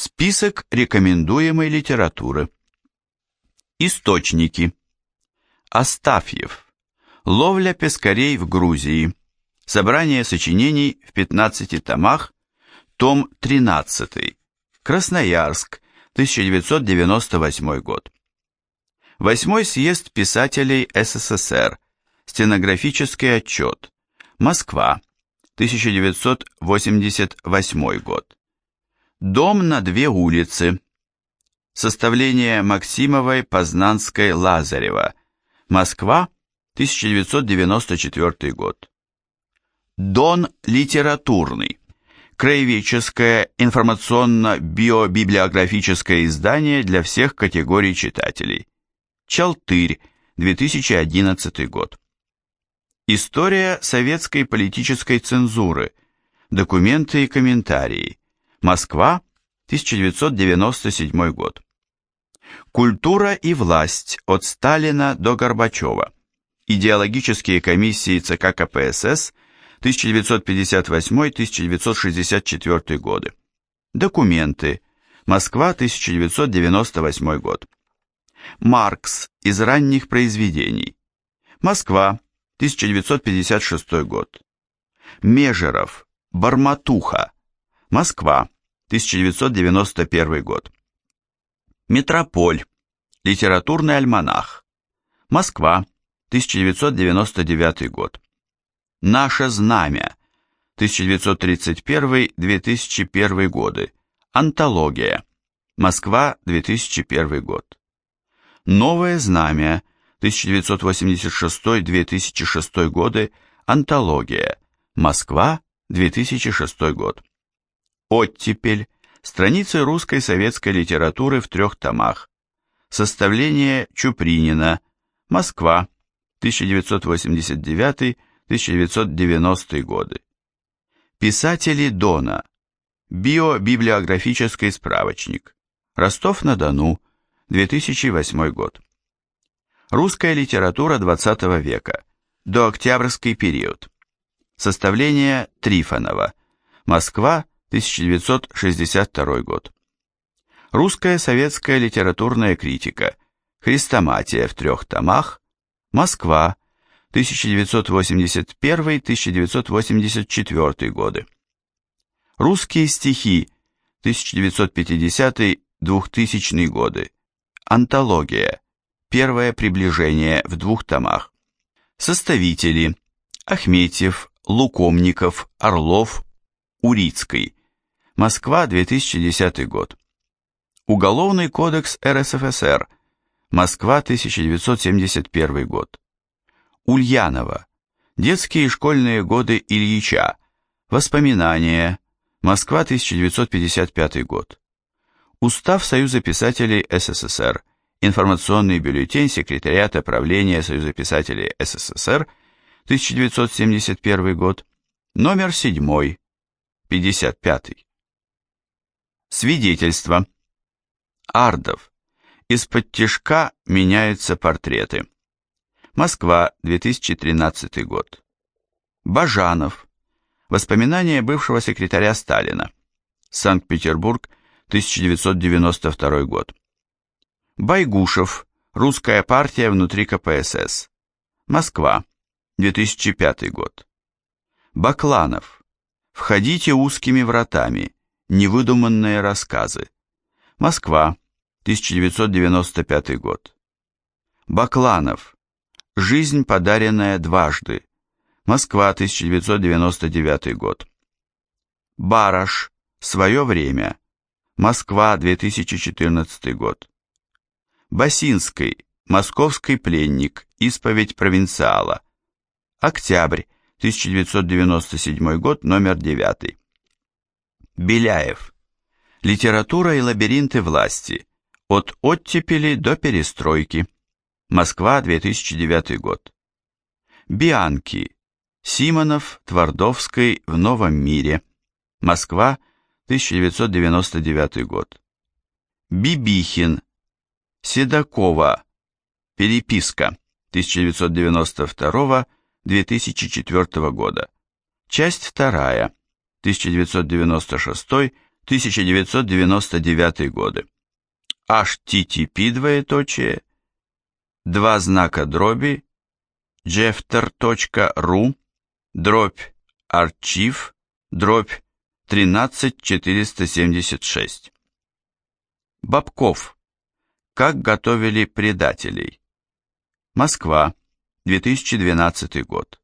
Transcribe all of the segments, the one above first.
Список рекомендуемой литературы. Источники. Астафьев. Ловля пескарей в Грузии. Собрание сочинений в 15 томах. Том 13. Красноярск. 1998 год. Восьмой съезд писателей СССР. Стенографический отчет. Москва. 1988 год. Дом на две улицы. Составление Максимовой, Познанской, Лазарева. Москва, 1994 год. Дон литературный. Краеведческое информационно-биобиблиографическое издание для всех категорий читателей. Чалтырь, 2011 год. История советской политической цензуры. Документы и комментарии. Москва, 1997 год. Культура и власть от Сталина до Горбачева. Идеологические комиссии ЦК КПСС 1958-1964 годы. Документы. Москва, 1998 год. Маркс из ранних произведений. Москва, 1956 год. Межеров, Барматуха. Москва, 1991 год. Метрополь. Литературный альманах. Москва, 1999 год. Наше знамя. 1931-2001 годы. Антология. Москва, 2001 год. Новое знамя. 1986-2006 годы. Антология. Москва, 2006 год. Оттепель. Страницы русской советской литературы в трех томах. Составление Чупринина. Москва. 1989-1990 годы. Писатели Дона. Биобиблиографический справочник. Ростов-на-Дону. 2008 год. Русская литература XX века. Дооктябрьский период. Составление Трифонова. Москва, 1962 год. Русская советская литературная критика. Хрестоматия в трех томах. Москва. 1981-1984 годы. Русские стихи. 1950-2000 годы. Антология. Первое приближение в двух томах. Составители. Ахметьев, Лукомников, Орлов, Урицкий. Москва, 2010 год. Уголовный кодекс РСФСР. Москва, 1971 год. Ульянова. Детские и школьные годы Ильича. Воспоминания. Москва, 1955 год. Устав Союза писателей СССР. Информационный бюллетень Секретариата правления Союза писателей СССР. 1971 год. Номер 7. 55. Свидетельство. Ардов. Из-под тяжка меняются портреты. Москва, 2013 год. Бажанов. Воспоминания бывшего секретаря Сталина. Санкт-Петербург, 1992 год. Байгушев. Русская партия внутри КПСС. Москва, 2005 год. Бакланов. Входите узкими вратами. Невыдуманные рассказы. Москва, 1995 год. Бакланов. Жизнь, подаренная дважды. Москва, 1999 год. Бараш. Свое время. Москва, 2014 год. Басинский. Московский пленник. Исповедь провинциала. Октябрь, 1997 год, номер 9. Беляев. Литература и лабиринты власти. От оттепели до перестройки. Москва, 2009 год. Бианки. Симонов, Твардовской в Новом мире. Москва, 1999 год. Бибихин. Седокова. Переписка. 1992-2004 года. Часть вторая. 1996 1999 годы. http двоеточие, два знака дроби, jefter.ru, дробь арчив, дробь 13476. Бабков. Как готовили предателей. Москва, 2012 год.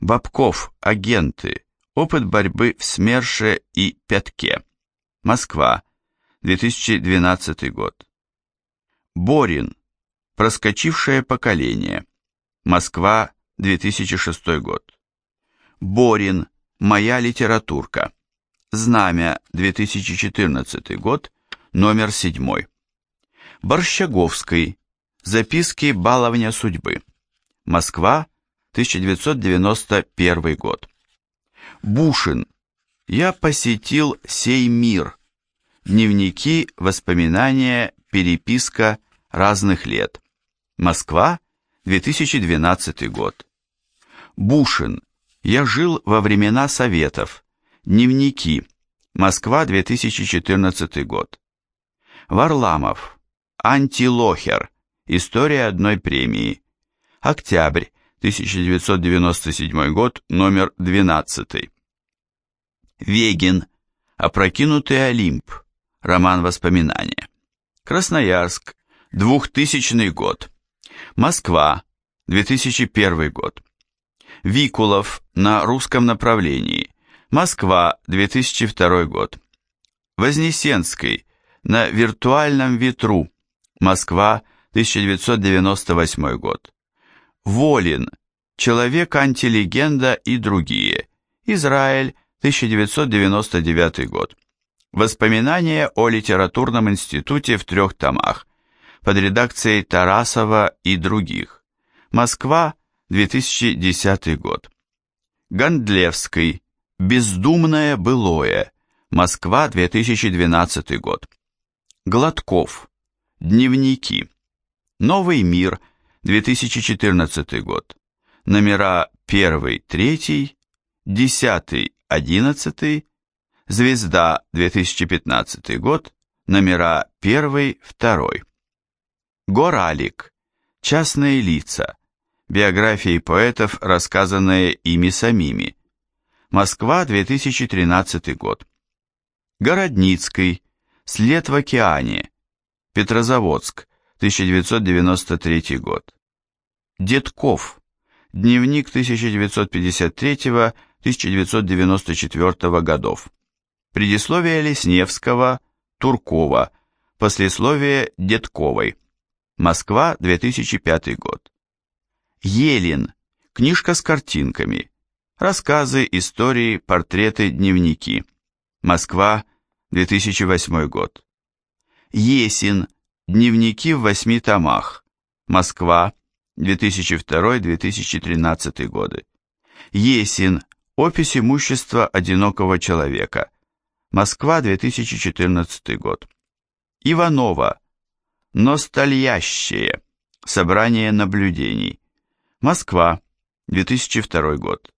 Бабков, агенты, опыт борьбы в СМЕРШе и Пятке. Москва, 2012 год. Борин, проскочившее поколение. Москва, 2006 год. Борин, моя литературка. Знамя, 2014 год, номер 7. Борщаговский, записки баловня судьбы. Москва, 1991 год. Бушин. Я посетил сей мир. Дневники, воспоминания, переписка разных лет. Москва, 2012 год. Бушин. Я жил во времена Советов. Дневники. Москва, 2014 год. Варламов. Антилохер. История одной премии. Октябрь, 1997 год, номер 12. Вегин. Опрокинутый Олимп. Роман воспоминания. Красноярск. 2000 год. Москва. 2001 год. Викулов на русском направлении. Москва, 2002 год. Вознесенский на виртуальном ветру. Москва, 1998 год. Волин, Человек-антилегенда и другие. Израиль, 1999 год. Воспоминания о литературном институте в трех томах. Под редакцией Тарасова и других. Москва, 2010 год. Гондлевский. Бездумное былое. Москва, 2012 год. Гладков. Дневники. Новый мир, 2014 год. Номера 1, 3, 10, 11, Звезда, 2015 год. Номера 1, 2. Горалик. Частные лица. Биографии поэтов, рассказанные ими самими. Москва, 2013 год. Городницкий. След в океане. Петрозаводск, 1993 год. Детков. Дневник 1953-1994 годов. Предисловие Лесневского, Туркова. Послесловие Детковой. Москва, 2005 год. Елин. Книжка с картинками. Рассказы, истории, портреты, дневники. Москва, 2008 год. Есин. Дневники в восьми томах. Москва, 2002-2013 годы. Есин. Опись имущества одинокого человека. Москва, 2014 год. Иванова. Ностальящее. Собрание наблюдений. Москва, 2002 год.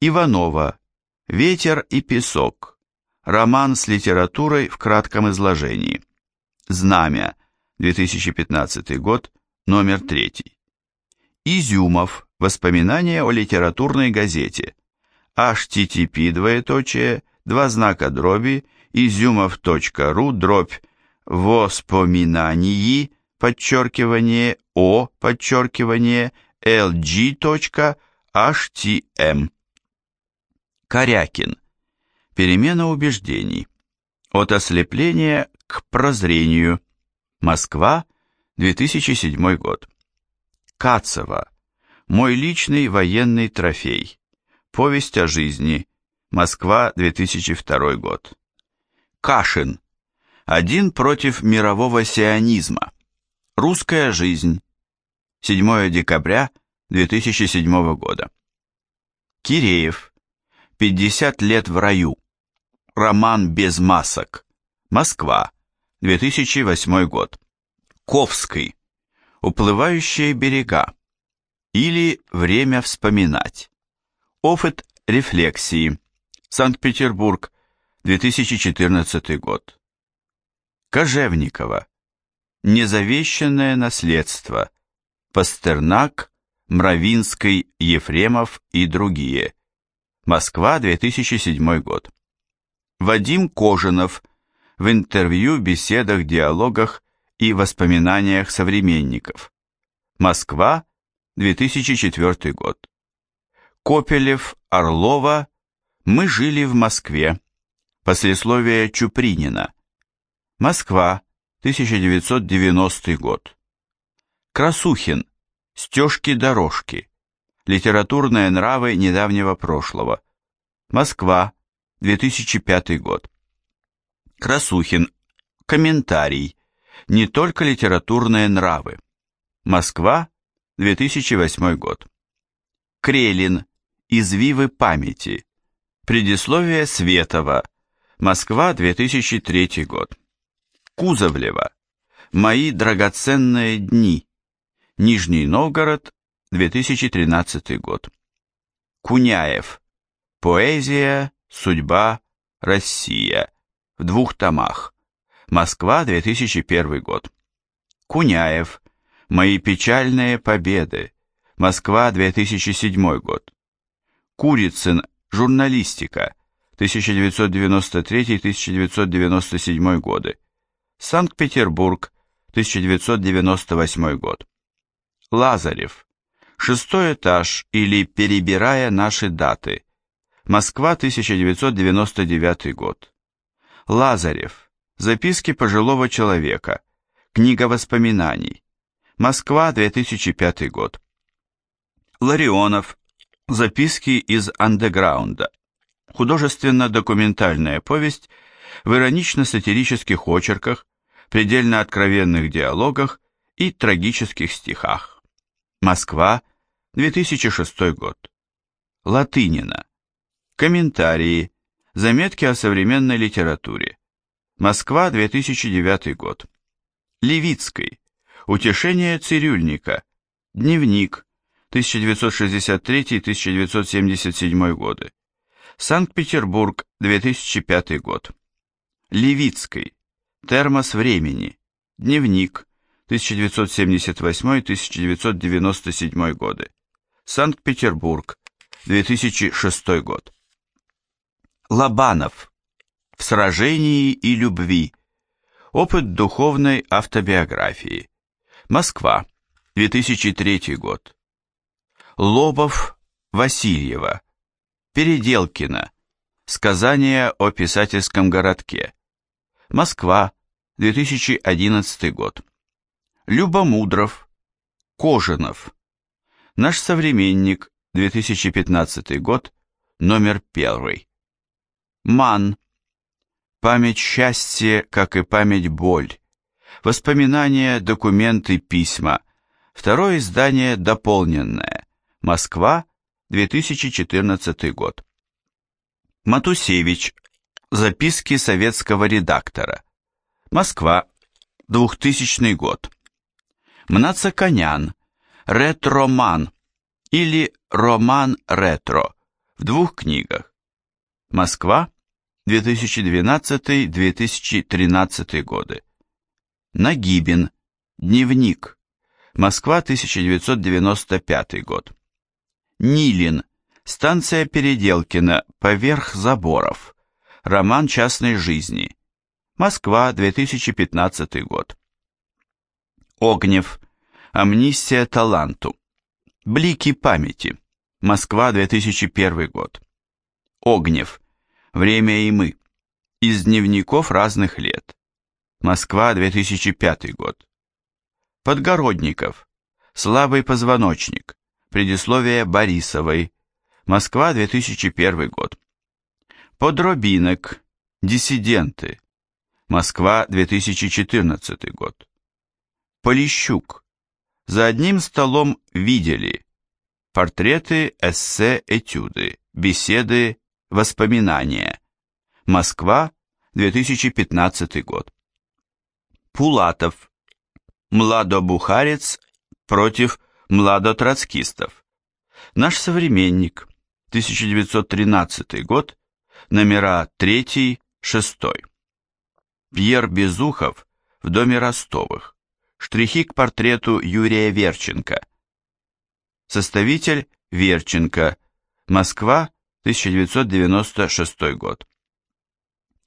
Иванова. Ветер и песок. Роман с литературой в кратком изложении. Знамя. 2015 год. Номер 3. Изюмов. Воспоминания о литературной газете. Http двоеточие, два знака дроби, изюмов.ру, дробь, воспоминании, подчеркивание, о, подчеркивание, lg.htm. Корякин. Перемена убеждений. От ослепления к прозрению. Москва, 2007 год. Кацева. Мой личный военный трофей. Повесть о жизни. Москва, 2002 год. Кашин. Один против мирового сионизма. Русская жизнь. 7 декабря 2007 года. Киреев. 50 лет в раю. Роман без масок. Москва. 2008 год. Ковский. Уплывающие берега. Или время вспоминать. Опыт рефлексии. Санкт-Петербург. 2014 год. Кожевникова. Незавещенное наследство. Пастернак, Мравинский, Ефремов и другие. Москва, 2007 год. Вадим Кожинов. В интервью, беседах, диалогах и воспоминаниях современников. Москва, 2004 год. Копелев, Орлова. Мы жили в Москве. Послесловие Чупринина. Москва, 1990 год. Красухин. Стежки-дорожки. Литературные нравы недавнего прошлого. Москва, 2005 год. Красухин. Комментарий. Не только литературные нравы. Москва, 2008 год. Крелин. Извивы памяти. Предисловие Светова. Москва, 2003 год. Кузовлева. Мои драгоценные дни. Нижний Новгород, 2013 год. Куняев. Поэзия, судьба, Россия. В двух томах. Москва, 2001 год. Куняев. Мои печальные победы. Москва, 2007 год. Курицын. Журналистика. 1993-1997 годы. Санкт-Петербург, 1998 год. Лазарев. Шестой этаж или перебирая наши даты. Москва, 1999 год. Лазарев. Записки пожилого человека. Книга воспоминаний. Москва, 2005 год. Ларионов. Записки из андеграунда. Художественно-документальная повесть в иронично-сатирических очерках, предельно откровенных диалогах и трагических стихах. Москва, 2006 год. Латынина. Комментарии. Заметки о современной литературе. Москва, 2009 год. Левицкой. Утешение цирюльника. Дневник. 1963-1977 годы. Санкт-Петербург, 2005 год. Левицкой. Термос времени. Дневник. 1978-1997 годы. Санкт-Петербург. 2006 год. Лобанов. В сражении и любви. Опыт духовной автобиографии. Москва. 2003 год. Лобов. Васильева. Переделкино. Сказание о писательском городке. Москва, 2011 год. Любомудров. Кожинов. Наш современник, 2015 год, номер первый. Ман. Память счастья, как и память боль. Воспоминания, документы, письма. Второе издание дополненное. Москва, 2014 год. Матусевич. Записки советского редактора. Москва. 2000 год. Мнацаканян. Ретроман или роман-ретро в двух книгах. Москва. 2012-2013 годы. Нагибин. Дневник. Москва, 1995 год. Нилин. Станция Переделкина. Поверх заборов. Роман частной жизни. Москва, 2015 год. Огнев. Амнистия таланту. Блики памяти. Москва, 2001 год. Огнев. Время и мы. Из дневников разных лет. Москва, 2005 год. Подгородников. Слабый позвоночник. Предисловие Борисовой. Москва, 2001 год. Подробинок. Диссиденты. Москва, 2014 год. Полищук. За одним столом видели. Портреты, эссе, этюды, беседы, воспоминания. Москва, 2015 год. Пулатов. Младобухарец против младотроцкистов. Наш современник, 1913 год, номера 3, Шестой. Пьер Безухов в доме Ростовых. Штрихи к портрету Юрия Верченко. Составитель Верченко. Москва, 1996 год.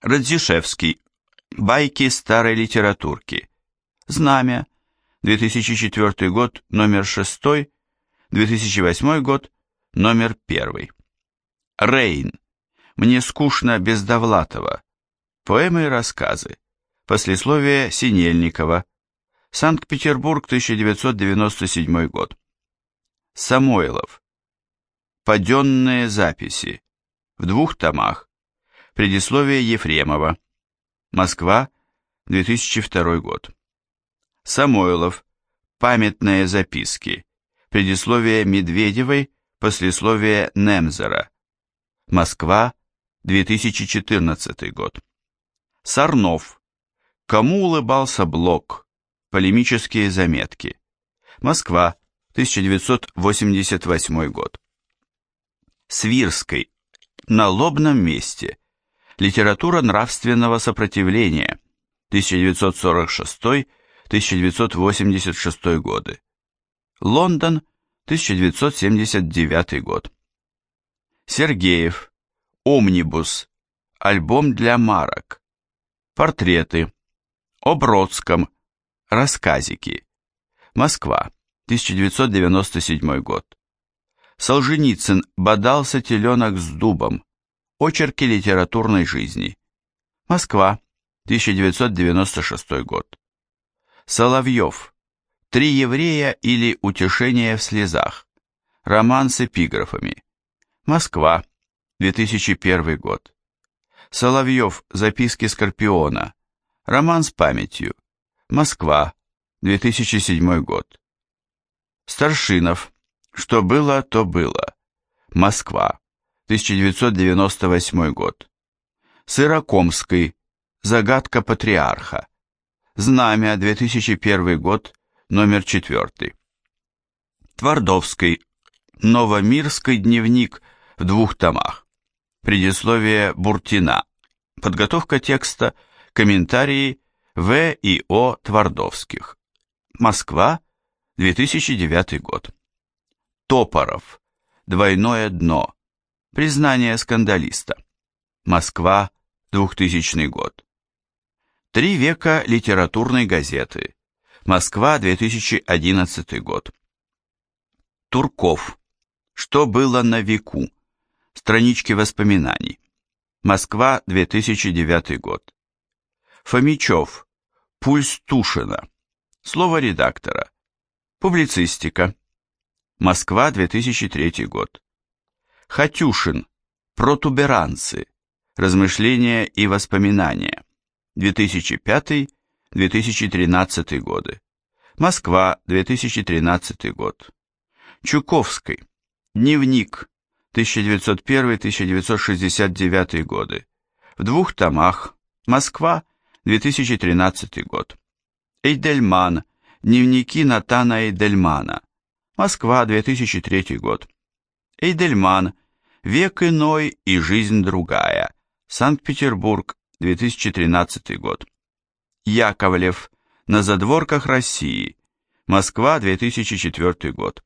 Радзишевский. Байки старой литературки. Знамя. 2004 год, номер 6. 2008 год, номер 1. Рейн. Мне скучно без Довлатова. Поэмы и рассказы. Послесловие Синельникова. Санкт-Петербург, 1997 год. Самойлов. Паденные записи. В двух томах. Предисловие Ефремова. Москва, 2002 год. Самойлов. Памятные записки. Предисловие Медведевой, послесловие Немзера. Москва, 2014 год. Сарнов. Кому улыбался Блок? Полемические заметки. Москва, 1988 год. Свирской. На лобном месте. Литература нравственного сопротивления. 1946-1986 годы. Лондон, 1979 год. Сергеев. Омнибус. Альбом для марок. Портреты. О Бродском. Рассказики. Москва. 1997 год. Солженицын «Бодался теленок с дубом». Очерки литературной жизни. Москва. 1996 год. Соловьев. Три еврея или утешение в слезах. Роман с эпиграфами. Москва. 2001 год. Соловьев. Записки Скорпиона. Роман с памятью. Москва, 2007 год. Старшинов. Что было, то было. Москва, 1998 год. Сырокомский. Загадка патриарха. Знамя, 2001 год, номер 4. Твардовский. Новомирский дневник в двух томах. Предисловие Буртина. Подготовка текста, комментарии в. и О. Твардовских. Москва, 2009 год. Топоров. Двойное дно. Признание скандалиста. Москва, 2000 год. Три века литературной газеты. Москва, 2011 год. Турков. Что было на веку? Странички воспоминаний. Москва, 2009 год. Фомичев. Пульс Тушина. Слово редактора. Публицистика. Москва, 2003 год. Хатюшин. Протуберанцы. Размышления и воспоминания. 2005-2013 годы. Москва, 2013 год. Чуковский. Дневник. 1901-1969 годы. В двух томах. Москва, 2013 год. Эйдельман. Дневники Натана Эйдельмана. Москва, 2003 год. Эйдельман. Век иной и жизнь другая. Санкт-Петербург, 2013 год. Яковлев. На задворках России. Москва, 2004 год.